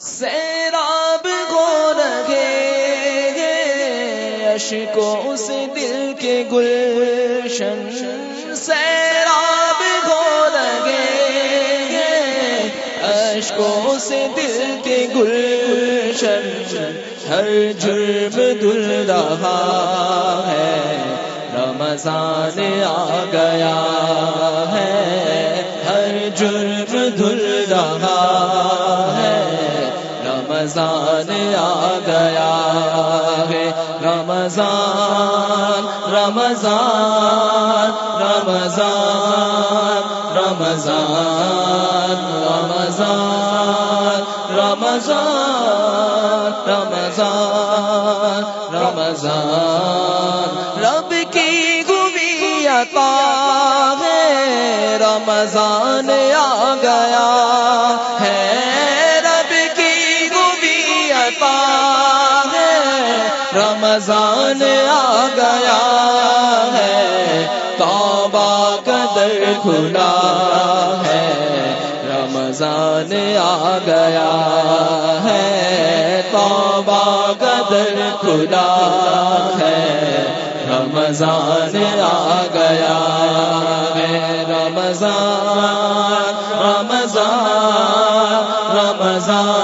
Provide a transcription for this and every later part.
سیراب کو رکھے اشکوں سے دل کے گلشن سیراب کو لگے اشکوں سے دل کے گلشن ہر جرم دل رہا ہے رمضان آ گیا ہے ہر جرم دھل رہا ہے رمضان آ گیا ہے۔ رمضان رمضان رمضان رمضان رمضان رمضان رمضان رمضان۔ رب کی گوی عطا ہے۔ رمضان آ گیا رمضان آ گیا ہے، توبہ قدر کھلا ہے۔ رمضان آ گیا ہے، توبہ قدر کھلا ہے۔ رمضان آ گیا ہے، رمضان رمضان رمضان۔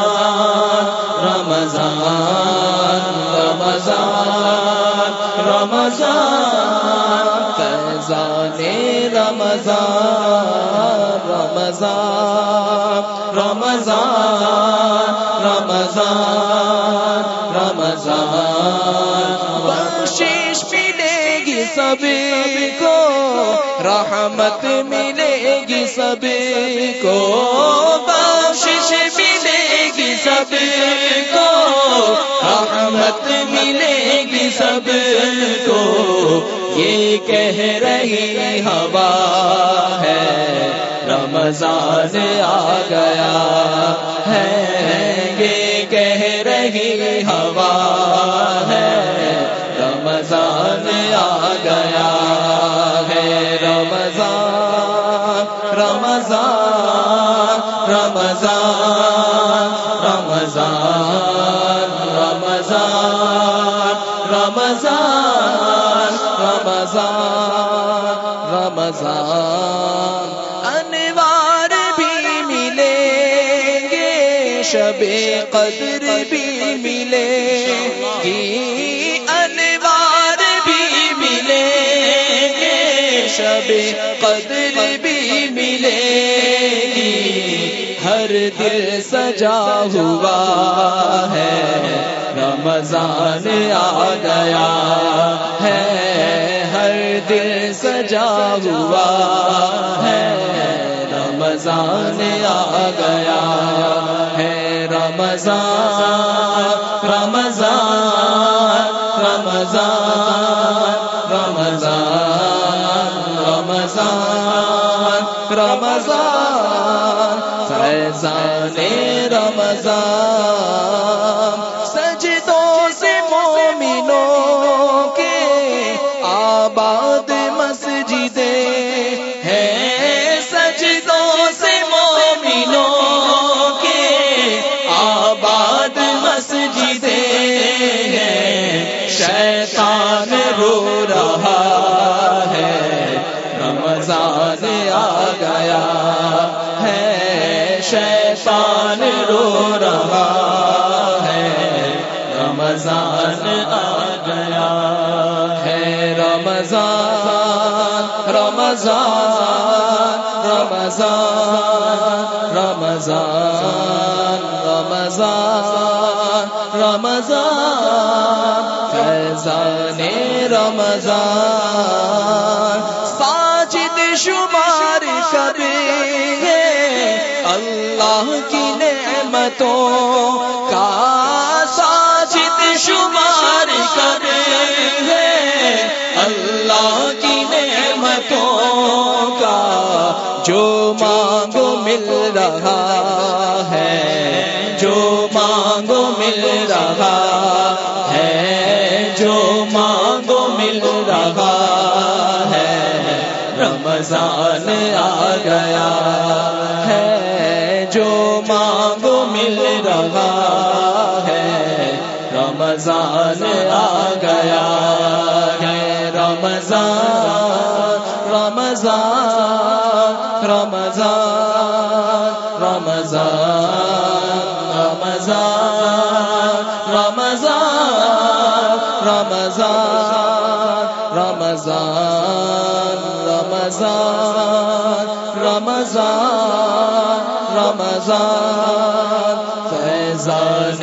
رمضان رمضان، فیضان رمضان رمضان رمضان رمضان رمضان۔ بخشش ملے گی سبھی کو، رحمت ملے گی سبھی کو۔ بخشش ملے گی سبھی کو۔ رحمت ملے گی سب کو۔ یہ کہہ رہی ہوا ہے، رمضان آ گیا ہے۔ یہ کہہ رہی ہوا ہے، رمضان آ گیا ہے۔ رمضان رمضان رمضان رمضان۔ رمضان رمضان، انوار بھی ملیں گے، شب قدر بھی ملے گی انوار بھی ملیں گے، شب قدر بھی ملے گی ہر دل سجا ہوا ہے، رمضان آ گیا ہے۔ دل سجا ہوا ہے، رمضان آ گیا ہے، رمضان رمضان رمضان رمضان رمضان رمضان فیضان رمضان شیطان رو رہا ہے۔ رمضان آ گیا ہے۔ شیطان رو رہا ہے۔ رمضان آ گیا ہے۔ رمضان رمضان رمضان رمضان رمضان رمضان۔ فیضان رمضان، ساجد شمار کرے اللہ کی نعمتوں کا ساجد شمار کرے اللہ کی نعمتوں کا جو مانگو مل رہا ہے، جو مانگو مل رہا رمضان آ گیا ہے، جو مانگو مل رہا ہے۔ رمضان آ گیا ہے، رمضان رمضان رمضان رمضان رمضان رمضان رمضان رمضان۔ رمضان رمضان رمضان فیضان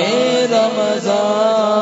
رمضان۔